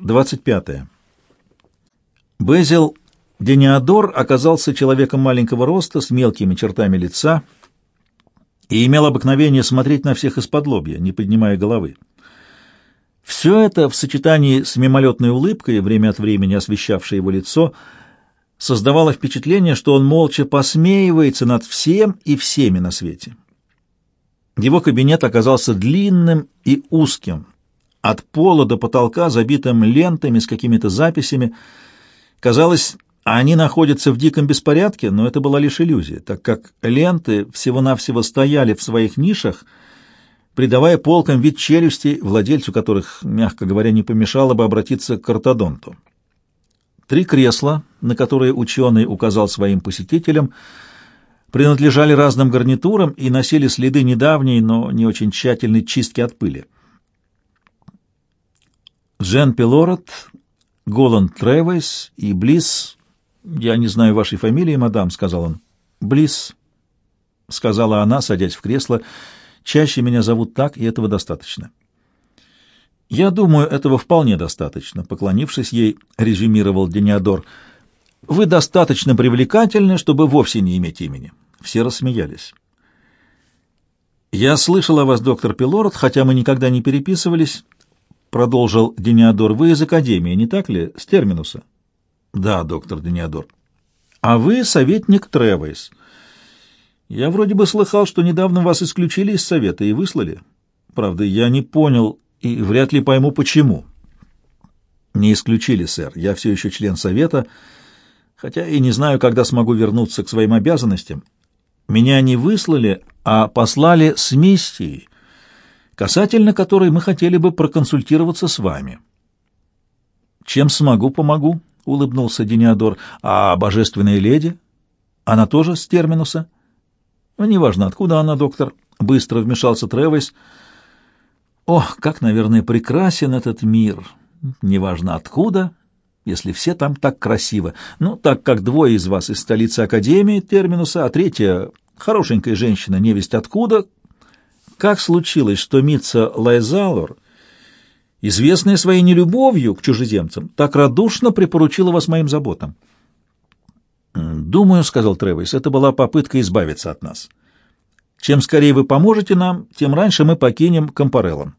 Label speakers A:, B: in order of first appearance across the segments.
A: 25. Безил Дениадор оказался человеком маленького роста, с мелкими чертами лица и имел обыкновение смотреть на всех из-под лобья, не поднимая головы. Все это в сочетании с мимолетной улыбкой, время от времени освещавшей его лицо, создавало впечатление, что он молча посмеивается над всем и всеми на свете. Его кабинет оказался длинным и узким, от пола до потолка, забитым лентами с какими-то записями. Казалось, они находятся в диком беспорядке, но это была лишь иллюзия, так как ленты всего-навсего стояли в своих нишах, придавая полкам вид челюстей, владельцу которых, мягко говоря, не помешало бы обратиться к ортодонту. Три кресла, на которые ученый указал своим посетителям, принадлежали разным гарнитурам и носили следы недавней, но не очень тщательной чистки от пыли. Джен Пилорот, Голланд Тревейс и Близ... «Я не знаю вашей фамилии, мадам», — сказал он. «Близ», — сказала она, садясь в кресло. «Чаще меня зовут так, и этого достаточно». «Я думаю, этого вполне достаточно», — поклонившись ей, резюмировал Дениадор. «Вы достаточно привлекательны, чтобы вовсе не иметь имени». Все рассмеялись. «Я слышал о вас, доктор Пилород, хотя мы никогда не переписывались продолжил Дениадор, вы из Академии, не так ли, с терминуса? Да, доктор Дениадор. А вы советник Тревейс. Я вроде бы слыхал, что недавно вас исключили из совета и выслали. Правда, я не понял и вряд ли пойму, почему. Не исключили, сэр. Я все еще член совета, хотя и не знаю, когда смогу вернуться к своим обязанностям. Меня не выслали, а послали с миссией касательно которой мы хотели бы проконсультироваться с вами. Чем смогу, помогу, улыбнулся Дениадор. А божественная леди? Она тоже с терминуса? Ну, неважно, откуда она, доктор, быстро вмешался Тревис. Ох, как, наверное, прекрасен этот мир. Неважно откуда, если все там так красиво. Ну, так как двое из вас из столицы Академии Терминуса, а третья — хорошенькая женщина, невесть откуда, как случилось, что Митца Лайзалор, известная своей нелюбовью к чужеземцам, так радушно припоручила вас моим заботам? «Думаю, — сказал Тревис, — это была попытка избавиться от нас. Чем скорее вы поможете нам, тем раньше мы покинем Компарелло».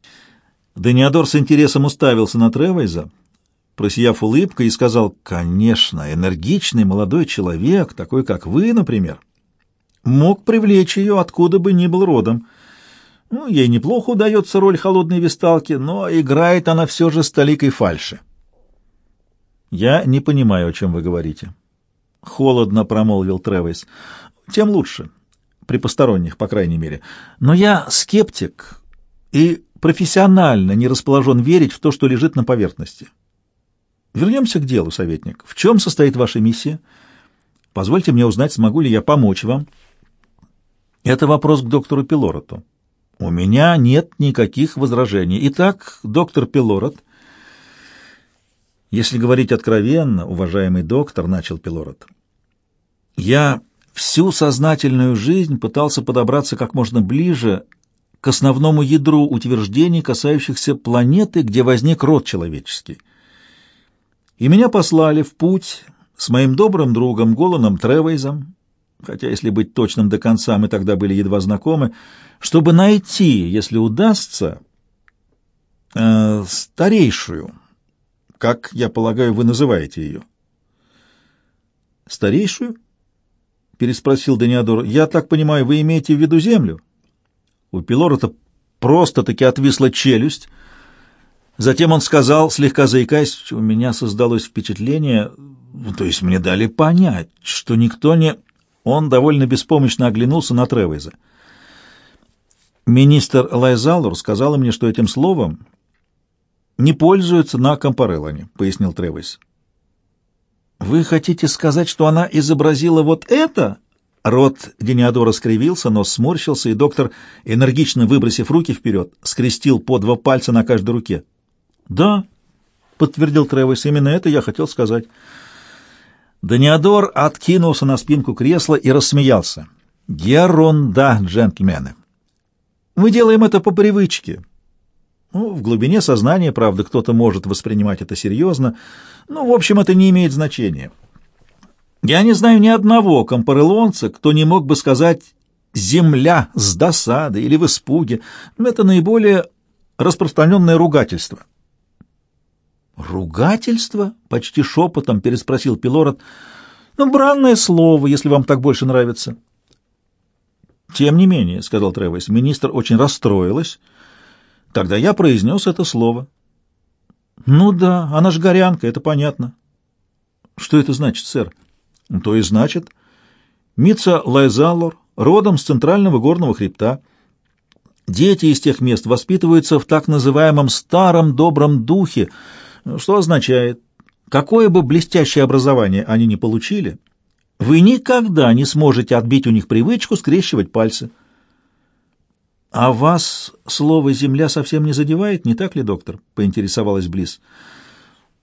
A: Даниадор с интересом уставился на Тревайза, просияв улыбкой, и сказал, «Конечно, энергичный молодой человек, такой как вы, например, мог привлечь ее, откуда бы ни был родом». Ну, ей неплохо удается роль холодной висталки, но играет она все же с толикой фальши. «Я не понимаю, о чем вы говорите». Холодно промолвил Тревис. «Тем лучше. При посторонних, по крайней мере. Но я скептик и профессионально не расположен верить в то, что лежит на поверхности. Вернемся к делу, советник. В чем состоит ваша миссия? Позвольте мне узнать, смогу ли я помочь вам. Это вопрос к доктору Пилороту. У меня нет никаких возражений. Итак, доктор Пилород, если говорить откровенно, уважаемый доктор, начал Пилород, я всю сознательную жизнь пытался подобраться как можно ближе к основному ядру утверждений, касающихся планеты, где возник род человеческий. И меня послали в путь с моим добрым другом Голаном Тревейзом, хотя, если быть точным до конца, мы тогда были едва знакомы, чтобы найти, если удастся, э, старейшую, как, я полагаю, вы называете ее. «Старейшую?» — переспросил Даниадор. «Я так понимаю, вы имеете в виду землю?» У Пилорота просто-таки отвисла челюсть. Затем он сказал, слегка заикаясь, «У меня создалось впечатление, то есть мне дали понять, что никто не...» Он довольно беспомощно оглянулся на Тревейза. Министр Лайзалур сказал мне, что этим словом не пользуются на Компареллане, пояснил Тревис. Вы хотите сказать, что она изобразила вот это? Рот Дениадора скривился, но сморщился, и доктор, энергично выбросив руки вперед, скрестил по два пальца на каждой руке. «Да», — подтвердил Тревис, — «именно это я хотел сказать». Даниадор откинулся на спинку кресла и рассмеялся. «Ерунда, джентльмены! Мы делаем это по привычке. Ну, в глубине сознания, правда, кто-то может воспринимать это серьезно. Ну, в общем, это не имеет значения. Я не знаю ни одного компарелонца, кто не мог бы сказать «земля» с досадой или в испуге. Это наиболее распространенное ругательство. «Ругательство?» — почти шепотом переспросил Пилород. «Ну, бранное слово, если вам так больше нравится». «Тем не менее», — сказал Тревес, — министр очень расстроилась, когда я произнес это слово. «Ну да, она ж горянка, это понятно». «Что это значит, сэр?» «То и значит. Митца Лайзаллор родом с центрального горного хребта». Дети из тех мест воспитываются в так называемом старом добром духе, что означает, какое бы блестящее образование они ни получили, вы никогда не сможете отбить у них привычку скрещивать пальцы. «А вас слово «земля» совсем не задевает, не так ли, доктор?» — поинтересовалась Близ.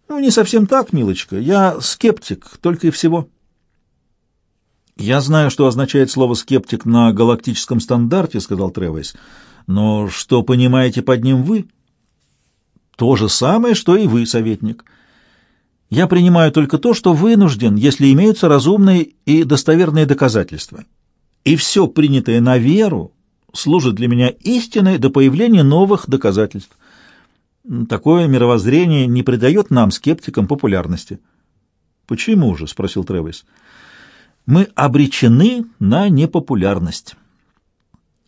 A: «Ну, не совсем так, милочка. Я скептик, только и всего». «Я знаю, что означает слово «скептик» на галактическом стандарте», — сказал Тревес. «Но что понимаете под ним вы?» То же самое, что и вы, советник. Я принимаю только то, что вынужден, если имеются разумные и достоверные доказательства. И все принятое на веру служит для меня истиной до появления новых доказательств. Такое мировоззрение не придает нам, скептикам, популярности. «Почему же?» — спросил Тревис. «Мы обречены на непопулярность.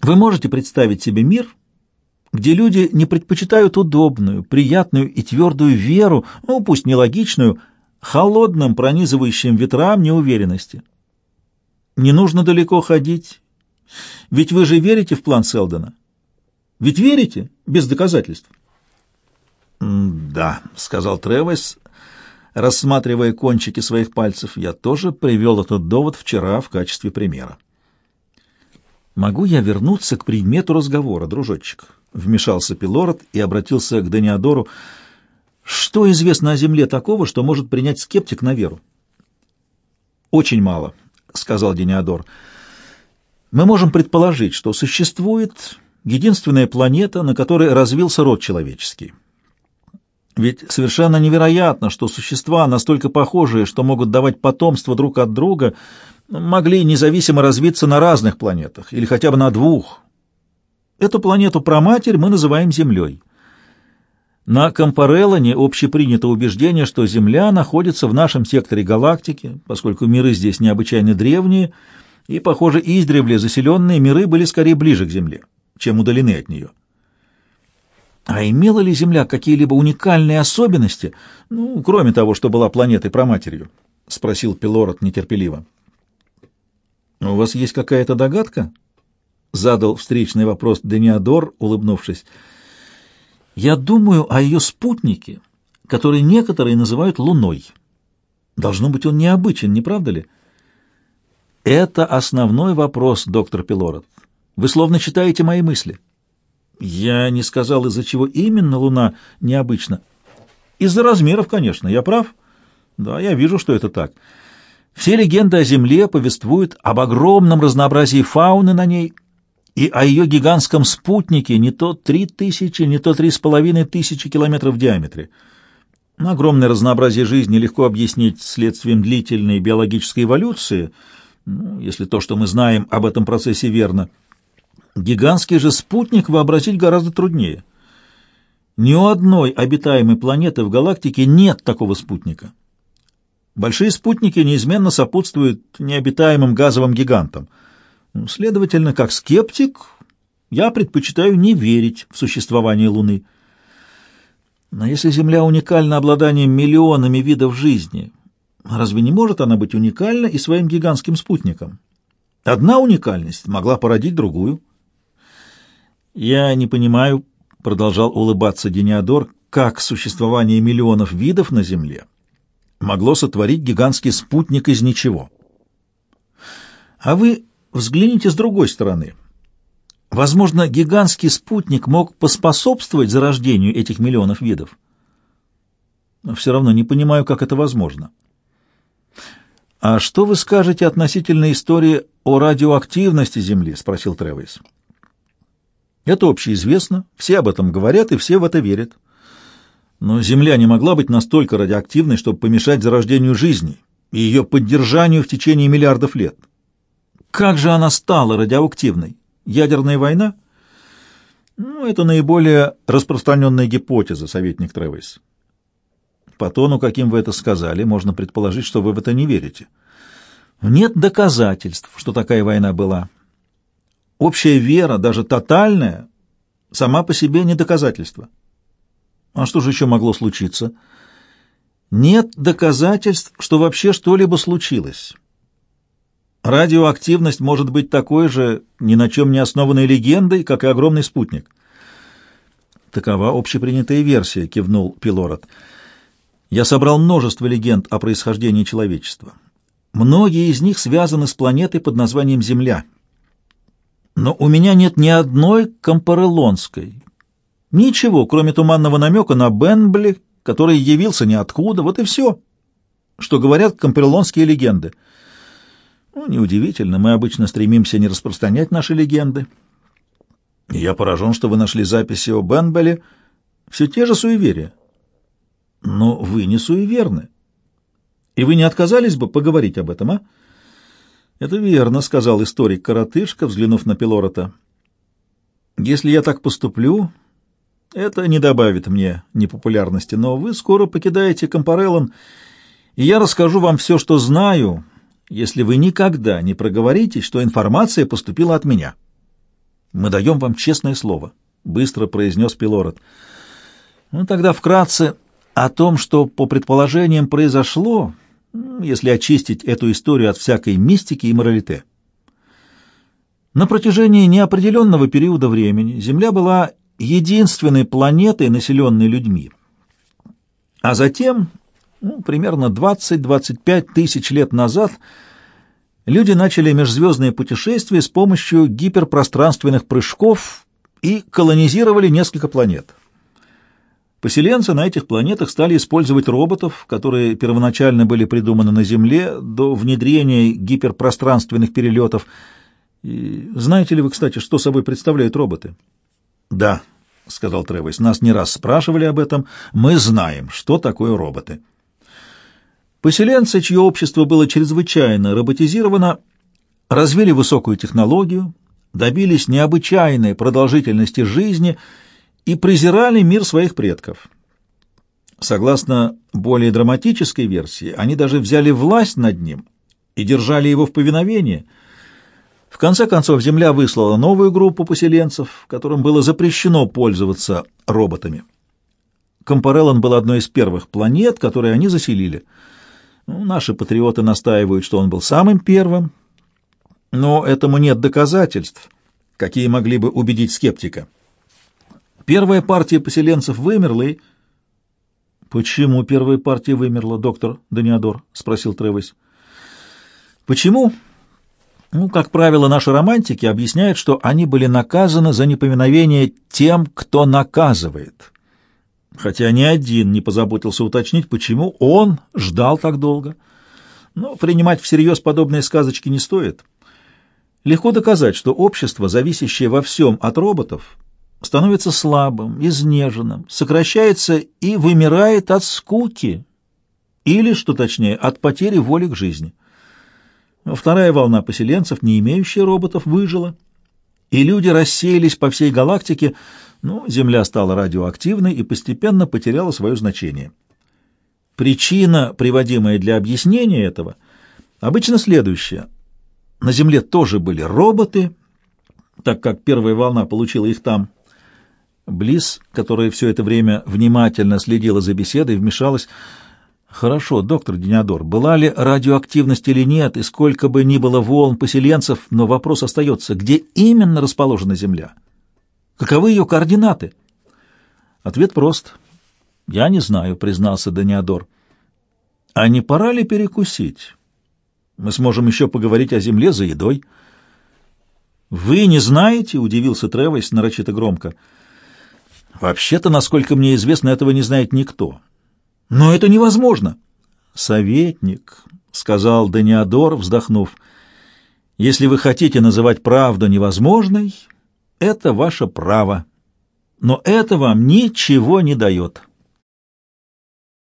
A: Вы можете представить себе мир, где люди не предпочитают удобную, приятную и твердую веру, ну, пусть не логичную, холодным, пронизывающим ветрам неуверенности. Не нужно далеко ходить, ведь вы же верите в план Селдона. Ведь верите, без доказательств. «Да», — сказал Тревес, рассматривая кончики своих пальцев, — «я тоже привел этот довод вчера в качестве примера». «Могу я вернуться к предмету разговора, дружочек?» Вмешался Пилород и обратился к Даниадору. «Что известно о Земле такого, что может принять скептик на веру?» «Очень мало», — сказал Дениадор. «Мы можем предположить, что существует единственная планета, на которой развился род человеческий. Ведь совершенно невероятно, что существа, настолько похожие, что могут давать потомство друг от друга, могли независимо развиться на разных планетах или хотя бы на двух, Эту планету-проматерь мы называем Землей. На Компареллоне общепринято убеждение, что Земля находится в нашем секторе галактики, поскольку миры здесь необычайно древние, и, похоже, издревле заселенные миры были скорее ближе к Земле, чем удалены от нее. А имела ли Земля какие-либо уникальные особенности, ну, кроме того, что была планетой-проматерью? — спросил Пилород нетерпеливо. — У вас есть какая-то догадка? — задал встречный вопрос Дениадор, улыбнувшись. «Я думаю о ее спутнике, который некоторые называют Луной. Должно быть, он необычен, не правда ли?» «Это основной вопрос, доктор Пилород. Вы словно читаете мои мысли». «Я не сказал, из-за чего именно Луна необычна». «Из-за размеров, конечно. Я прав?» «Да, я вижу, что это так». Все легенды о Земле повествуют об огромном разнообразии фауны на ней и о ее гигантском спутнике не то три тысячи, не то три с половиной тысячи километров в диаметре. Огромное разнообразие жизни легко объяснить следствием длительной биологической эволюции, ну, если то, что мы знаем об этом процессе, верно. Гигантский же спутник вообразить гораздо труднее. Ни у одной обитаемой планеты в галактике нет такого спутника. Большие спутники неизменно сопутствуют необитаемым газовым гигантам — Следовательно, как скептик, я предпочитаю не верить в существование Луны. Но если Земля уникальна обладанием миллионами видов жизни, разве не может она быть уникальна и своим гигантским спутником? Одна уникальность могла породить другую. «Я не понимаю», — продолжал улыбаться Дениадор, «как существование миллионов видов на Земле могло сотворить гигантский спутник из ничего». «А вы Взгляните с другой стороны. Возможно, гигантский спутник мог поспособствовать зарождению этих миллионов видов. Но все равно не понимаю, как это возможно. «А что вы скажете относительно истории о радиоактивности Земли?» — спросил Тревис. Это общеизвестно, все об этом говорят и все в это верят. Но Земля не могла быть настолько радиоактивной, чтобы помешать зарождению жизни и ее поддержанию в течение миллиардов лет. Как же она стала радиоактивной? Ядерная война? Ну, это наиболее распространенная гипотеза, советник Тревис. По тону, каким вы это сказали, можно предположить, что вы в это не верите. Нет доказательств, что такая война была. Общая вера, даже тотальная, сама по себе не доказательство. А что же еще могло случиться? Нет доказательств, что вообще что-либо случилось. Радиоактивность может быть такой же ни на чем не основанной легендой, как и огромный спутник. Такова общепринятая версия, кивнул Пилород. Я собрал множество легенд о происхождении человечества. Многие из них связаны с планетой под названием Земля. Но у меня нет ни одной компарелонской, Ничего, кроме туманного намека на Бенбли, который явился ниоткуда, вот и все, что говорят комперлонские легенды. Ну, неудивительно, мы обычно стремимся не распространять наши легенды. Я поражен, что вы нашли записи о Бенбеле. Все те же суеверия. Но вы не суеверны. И вы не отказались бы поговорить об этом, а? Это верно, сказал историк-коротышка, взглянув на Пилорота. Если я так поступлю, это не добавит мне непопулярности, но вы скоро покидаете Компареллон, и я расскажу вам все, что знаю, если вы никогда не проговоритесь, что информация поступила от меня. Мы даем вам честное слово, — быстро произнес Пилород. Ну, тогда вкратце о том, что по предположениям произошло, если очистить эту историю от всякой мистики и моралите. На протяжении неопределенного периода времени Земля была единственной планетой, населенной людьми. А затем, ну, примерно 20-25 тысяч лет назад, люди начали межзвездные путешествия с помощью гиперпространственных прыжков и колонизировали несколько планет. Поселенцы на этих планетах стали использовать роботов, которые первоначально были придуманы на Земле до внедрения гиперпространственных перелетов. И знаете ли вы, кстати, что собой представляют роботы? Да, — сказал Тревис. — Нас не раз спрашивали об этом. Мы знаем, что такое роботы. Поселенцы, чье общество было чрезвычайно роботизировано, развили высокую технологию, добились необычайной продолжительности жизни и презирали мир своих предков. Согласно более драматической версии, они даже взяли власть над ним и держали его в повиновении — в конце концов, Земля выслала новую группу поселенцев, которым было запрещено пользоваться роботами. Компареллон был одной из первых планет, которые они заселили. Ну, наши патриоты настаивают, что он был самым первым, но этому нет доказательств, какие могли бы убедить скептика. Первая партия поселенцев вымерла и... «Почему первая партия вымерла, доктор Даниадор?» — спросил Тревис. «Почему?» Ну, как правило, наши романтики объясняют, что они были наказаны за неповиновение тем, кто наказывает. Хотя ни один не позаботился уточнить, почему он ждал так долго. Но принимать всерьез подобные сказочки не стоит. Легко доказать, что общество, зависящее во всем от роботов, становится слабым, изнеженным, сокращается и вымирает от скуки, или, что точнее, от потери воли к жизни. Вторая волна поселенцев, не имеющая роботов, выжила, и люди рассеялись по всей галактике, но Земля стала радиоактивной и постепенно потеряла свое значение. Причина, приводимая для объяснения этого, обычно следующая. На Земле тоже были роботы, так как первая волна получила их там. Близ, которая все это время внимательно следила за беседой, вмешалась — Хорошо, доктор Денядор, была ли радиоактивность или нет, и сколько бы ни было волн поселенцев, но вопрос остается, где именно расположена Земля? Каковы ее координаты? Ответ прост. Я не знаю, признался Даниадор. А не пора ли перекусить? Мы сможем еще поговорить о Земле за едой. Вы не знаете, удивился Тревойс нарочито громко. Вообще-то, насколько мне известно, этого не знает никто. Но это невозможно. Советник, сказал Даниадор, вздохнув, если вы хотите называть правду невозможной, это ваше право, но это вам ничего не дает.